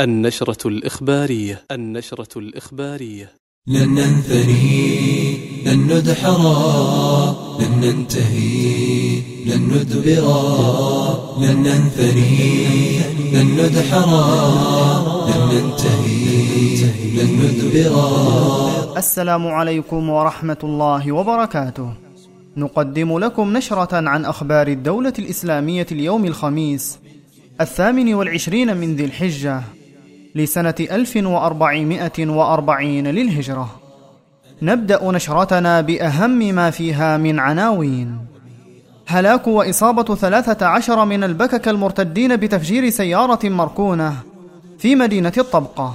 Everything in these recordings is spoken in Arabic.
النشرة الإخبارية. النشرة الإخبارية. لن ننثني لن ندحرا لن ننتهي لن ندبرا لن ننثني لن ندحرا لن ننتهي لن ندبرا السلام عليكم ورحمة الله وبركاته. نقدم لكم نشرة عن أخبار الدولة الإسلامية اليوم الخميس الثامن والعشرين من ذي الحجة. لسنة 1440 للهجرة. نبدأ نشرتنا بأهم ما فيها من عناوين. هلاك وإصابة ثلاثة عشر من البكك المرتدين بتفجير سيارة مركونة في مدينة الطبقة.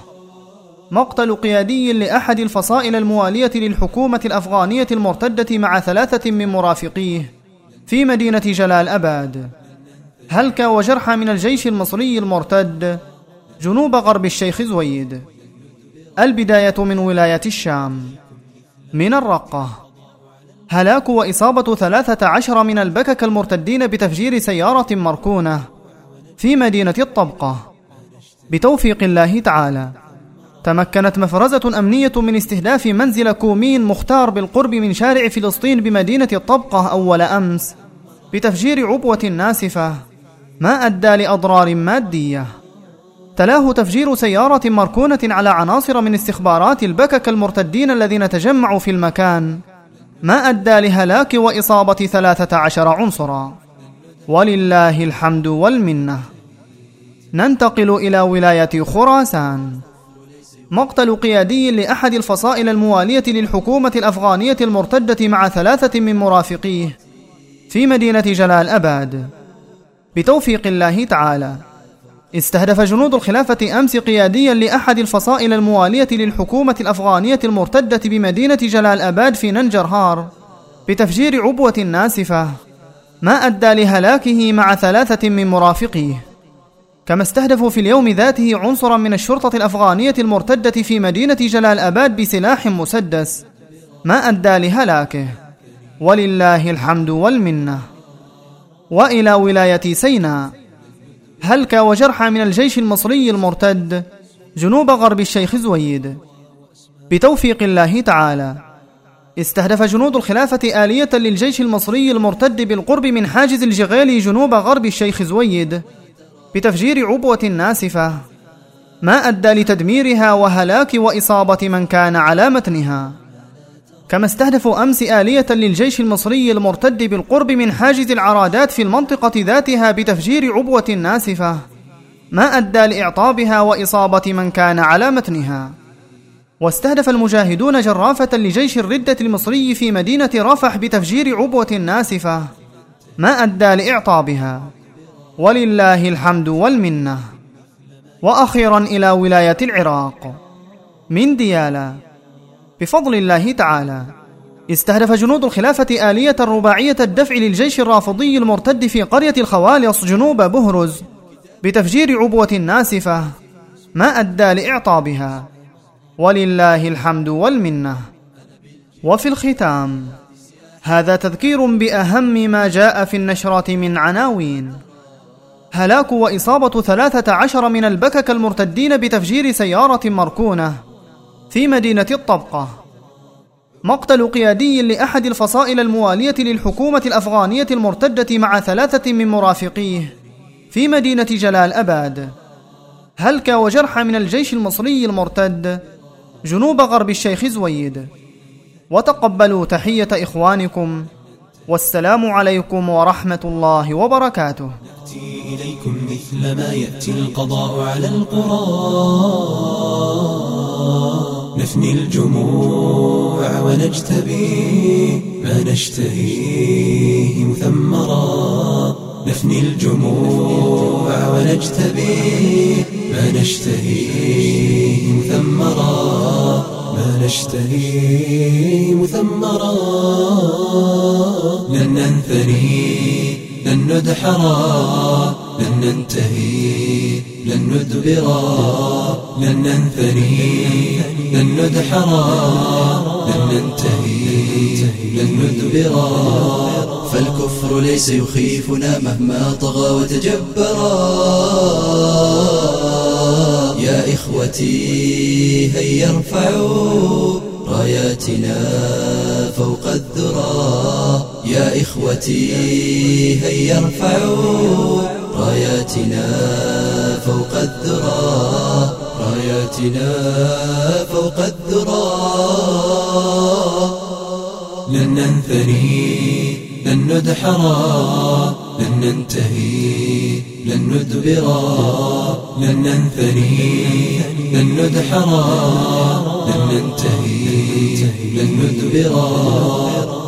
مقتل قيادي لأحد الفصائل الموالية للحكومة الأفغانية المرتدة مع ثلاثة من مرافقيه في مدينة جلال أباد. هلك وجرحى من الجيش المصري المرتد جنوب غرب الشيخ زويد. البداية من ولاية الشام. من الرقة. هلاك وإصابة ثلاثة عشر من البكك المرتدين بتفجير سيارة مركونة في مدينة الطبقة. بتوفيق الله تعالى. تمكنت مفرزة أمنية من استهداف منزل كومين مختار بالقرب من شارع فلسطين بمدينة الطبقة أول أمس بتفجير عبوة ناسفة ما أدى لأضرار مادية. تلاه تفجير سيارة مركونة على عناصر من استخبارات البكك المرتدين الذين تجمعوا في المكان. ما أدى لهلاك وإصابة ثلاثة عشر عنصرا. ولله الحمد والمنة. ننتقل إلى ولاية خراسان. مقتل قيادي لأحد الفصائل الموالية للحكومة الأفغانية المرتدة مع ثلاثة من مرافقيه في مدينة جلال أباد. بتوفيق الله تعالى. استهدف جنود الخلافة أمس قياديا لأحد الفصائل الموالية للحكومة الأفغانية المرتدة بمدينة جلال أباد في ننجرهار. بتفجير عبوة ناسفة ما أدى لهلاكه مع ثلاثة من مرافقيه. كما استهدفوا في اليوم ذاته عنصرا من الشرطة الأفغانية المرتدة في مدينة جلال أباد بسلاح مسدس ما أدى لهلاكه. ولله الحمد والمنة. وإلى ولاية سيناء. هلك وجرحى من الجيش المصري المرتد جنوب غرب الشيخ زويد. بتوفيق الله تعالى. استهدف جنود الخلافة آلية للجيش المصري المرتد بالقرب من حاجز الجغيل جنوب غرب الشيخ زويد بتفجير عبوة ناسفة. ما أدى لتدميرها وهلاك وإصابة من كان على متنها. كما استهدفوا أمس آلية للجيش المصري المرتد بالقرب من حاجز العرادات في المنطقة ذاتها بتفجير عبوة ناسفة. ما أدى لإعطابها وإصابة من كان على متنها. واستهدف المجاهدون جرافة لجيش الردة المصري في مدينة رفح بتفجير عبوة ناسفة. ما أدى لإعطابها. ولله الحمد والمنة. وأخيرا إلى ولاية العراق. من ديالا. بفضل الله تعالى. استهدف جنود الخلافة آلية رباعية الدفع للجيش الرافضي المرتد في قرية الخوالص جنوب بهرز بتفجير عبوة ناسفة ما أدى لإعطابها. ولله الحمد والمنة. وفي الختام هذا تذكير بأهم ما جاء في النشرة من عناوين. هلاك وإصابة ثلاثة عشر من البكك المرتدين بتفجير سيارة مركونة في مدينة الطبقة. مقتل قيادي لأحد الفصائل الموالية للحكومة الأفغانية المرتدة مع ثلاثة من مرافقيه في مدينة جلال أباد. هلك وجرحى من الجيش المصري المرتد جنوب غرب الشيخ زويد. وتقبلوا تحية إخوانكم. والسلام عليكم ورحمة الله وبركاته. نأتي إليكم مثل ما يأتي القضاء على القرى. نفني الجموع ونجتبي ما نشتهيه مثمرا. نفني الجموع ونجتبي ما نشتهيه مثمرا. ما نشتهيه مثمرا. لن ننثني لن ندحرا. لن ننتهي لن ندبرا. لن ننثني. لن ندحرا لن ننتهي لن ندبرا فالكفر ليس يخيفنا مهما طغى وتجبرا يا إخوتي هيا ارفعوا راياتنا فوق الذرى. يا إخوتي هيا ارفعوا راياتنا راياتنا فوق الذرى لن ننثني لن ندحرا لن ننتهي لن ندبرا لن ننثني لن ندحرا لن ننتهي لن ندبرا